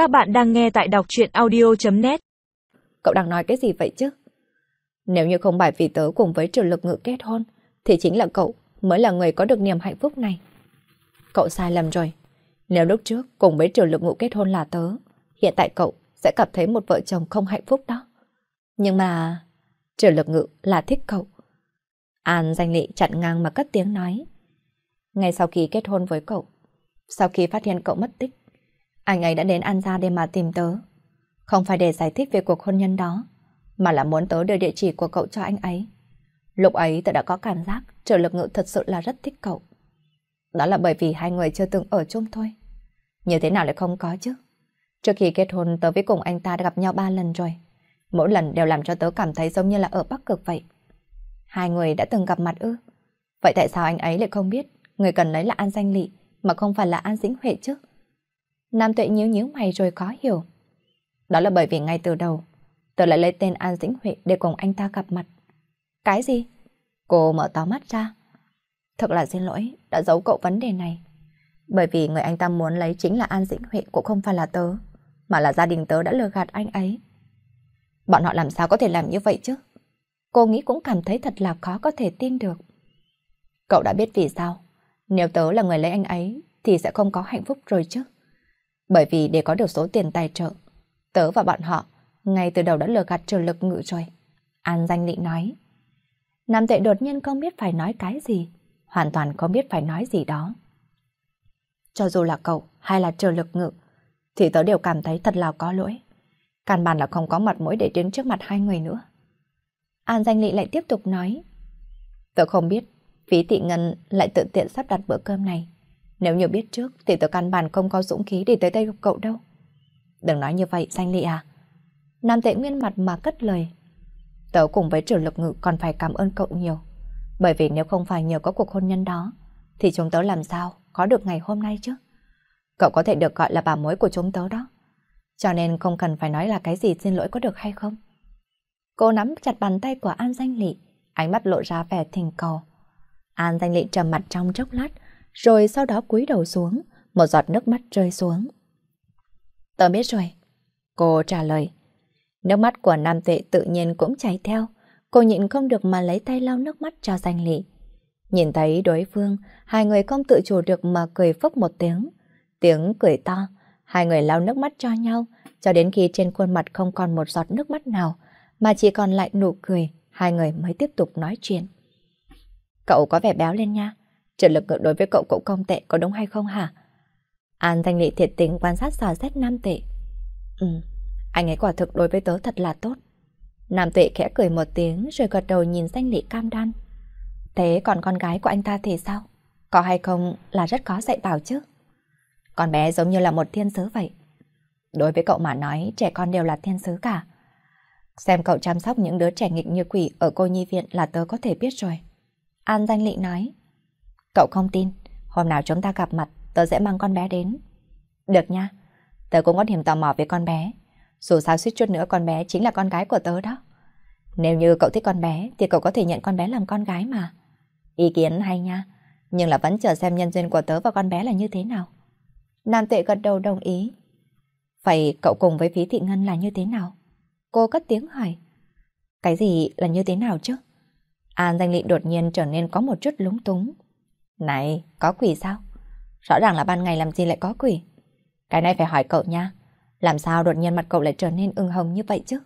Các bạn đang nghe tại đọc truyện audio.net Cậu đang nói cái gì vậy chứ? Nếu như không phải vì tớ cùng với trường lực ngự kết hôn, thì chính là cậu mới là người có được niềm hạnh phúc này. Cậu sai lầm rồi. Nếu lúc trước cùng với trường lực ngự kết hôn là tớ, hiện tại cậu sẽ cảm thấy một vợ chồng không hạnh phúc đó. Nhưng mà... Trường lực ngự là thích cậu. An danh lị chặn ngang mà cất tiếng nói. Ngay sau khi kết hôn với cậu, sau khi phát hiện cậu mất tích, anh ấy đã đến An gia để mà tìm tớ. Không phải để giải thích về cuộc hôn nhân đó, mà là muốn tớ đưa địa chỉ của cậu cho anh ấy. Lúc ấy tớ đã có cảm giác trợ lực ngự thật sự là rất thích cậu. Đó là bởi vì hai người chưa từng ở chung thôi. Như thế nào lại không có chứ? Trước khi kết hôn tớ với cùng anh ta đã gặp nhau ba lần rồi. Mỗi lần đều làm cho tớ cảm thấy giống như là ở Bắc Cực vậy. Hai người đã từng gặp mặt ư? Vậy tại sao anh ấy lại không biết người cần lấy là An Danh Lị mà không phải là An Dĩnh Huệ chứ? Nam tuệ nhíu nhíu mày rồi khó hiểu. Đó là bởi vì ngay từ đầu, tôi lại lấy tên An Dĩnh Huệ để cùng anh ta gặp mặt. Cái gì? Cô mở to mắt ra. Thật là xin lỗi, đã giấu cậu vấn đề này. Bởi vì người anh ta muốn lấy chính là An Dĩnh Huệ cũng không phải là tớ, mà là gia đình tớ đã lừa gạt anh ấy. Bọn họ làm sao có thể làm như vậy chứ? Cô nghĩ cũng cảm thấy thật là khó có thể tin được. Cậu đã biết vì sao? Nếu tớ là người lấy anh ấy thì sẽ không có hạnh phúc rồi chứ. Bởi vì để có được số tiền tài trợ, tớ và bọn họ ngay từ đầu đã lừa gạt trường lực ngự rồi. An danh định nói. Nam tệ đột nhiên không biết phải nói cái gì, hoàn toàn không biết phải nói gì đó. Cho dù là cậu hay là trường lực ngự, thì tớ đều cảm thấy thật là có lỗi. Căn bản là không có mặt mũi để đứng trước mặt hai người nữa. An danh lị lại tiếp tục nói. Tớ không biết, phí tị ngân lại tự tiện sắp đặt bữa cơm này. Nếu như biết trước thì tớ căn bản không có dũng khí để tới đây gặp cậu đâu. Đừng nói như vậy, danh lị à. Nam tệ nguyên mặt mà cất lời. Tớ cùng với trưởng lực ngự còn phải cảm ơn cậu nhiều. Bởi vì nếu không phải nhờ có cuộc hôn nhân đó, thì chúng tớ làm sao có được ngày hôm nay chứ? Cậu có thể được gọi là bà mối của chúng tớ đó. Cho nên không cần phải nói là cái gì xin lỗi có được hay không. Cô nắm chặt bàn tay của An Danh Lị, ánh mắt lộ ra vẻ thình cầu. An Danh Lị trầm mặt trong chốc lát, rồi sau đó cúi đầu xuống, một giọt nước mắt rơi xuống. Tớ biết rồi. Cô trả lời. Nước mắt của Nam Tuệ tự nhiên cũng chảy theo. Cô nhịn không được mà lấy tay lau nước mắt cho danh lị. Nhìn thấy đối phương, hai người không tự chủ được mà cười phốc một tiếng. Tiếng cười to, hai người lau nước mắt cho nhau, cho đến khi trên khuôn mặt không còn một giọt nước mắt nào, mà chỉ còn lại nụ cười, hai người mới tiếp tục nói chuyện. Cậu có vẻ béo lên nha. Trợ lực đối với cậu cũng không tệ có đúng hay không hả? An thanh lị thiệt tình quan sát dò xét nam tệ. Ừ, anh ấy quả thực đối với tớ thật là tốt. Nam tệ khẽ cười một tiếng rồi gật đầu nhìn danh lị cam đoan. Thế còn con gái của anh ta thì sao? Có hay không là rất có dạy bảo chứ? Con bé giống như là một thiên sứ vậy. Đối với cậu mà nói, trẻ con đều là thiên sứ cả. Xem cậu chăm sóc những đứa trẻ nghịch như quỷ ở cô nhi viện là tớ có thể biết rồi. An danh lị nói. Cậu không tin, hôm nào chúng ta gặp mặt, tớ sẽ mang con bé đến. Được nha, tớ cũng có niềm tò mò về con bé. Dù sao suýt chút nữa con bé chính là con gái của tớ đó. Nếu như cậu thích con bé thì cậu có thể nhận con bé làm con gái mà. Ý kiến hay nha, nhưng là vẫn chờ xem nhân duyên của tớ và con bé là như thế nào. Nam tuệ gật đầu đồng ý. Vậy cậu cùng với phí thị ngân là như thế nào? Cô cất tiếng hỏi. Cái gì là như thế nào chứ? An danh lị đột nhiên trở nên có một chút lúng túng. Này, có quỷ sao? Rõ ràng là ban ngày làm gì lại có quỷ? Cái này phải hỏi cậu nha. Làm sao đột nhiên mặt cậu lại trở nên ưng hồng như vậy chứ?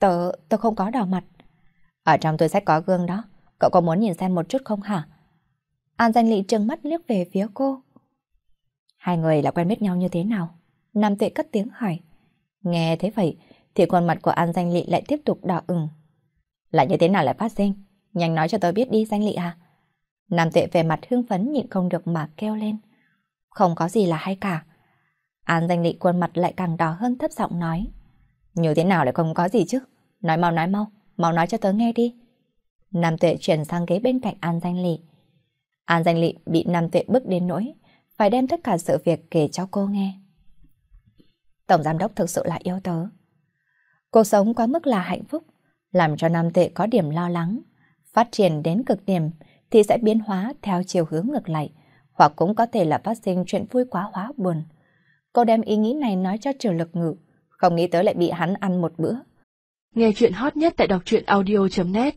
Tớ, tớ không có đỏ mặt. Ở trong túi sách có gương đó. Cậu có muốn nhìn xem một chút không hả? An danh lị trừng mắt liếc về phía cô. Hai người là quen biết nhau như thế nào? Nam tuệ cất tiếng hỏi. Nghe thế vậy, thì khuôn mặt của An danh lị lại tiếp tục đỏ ửng. Là như thế nào lại phát sinh? Nhanh nói cho tôi biết đi danh lị à? Nam tệ về mặt hưng phấn nhịn không được mà kêu lên. Không có gì là hay cả. An danh lị khuôn mặt lại càng đỏ hơn thấp giọng nói. Như thế nào lại không có gì chứ? Nói mau nói mau, mau nói cho tớ nghe đi. Nam tuệ chuyển sang ghế bên cạnh An danh lị. An danh lị bị Nam tuệ bức đến nỗi, phải đem tất cả sự việc kể cho cô nghe. Tổng giám đốc thực sự là yêu tớ. Cuộc sống quá mức là hạnh phúc, làm cho Nam tuệ có điểm lo lắng. Phát triển đến cực điểm thì sẽ biến hóa theo chiều hướng ngược lại, hoặc cũng có thể là phát sinh chuyện vui quá hóa buồn. Cô đem ý nghĩ này nói cho trường lực ngự, không nghĩ tới lại bị hắn ăn một bữa. Nghe chuyện hot nhất tại đọc truyện audio.net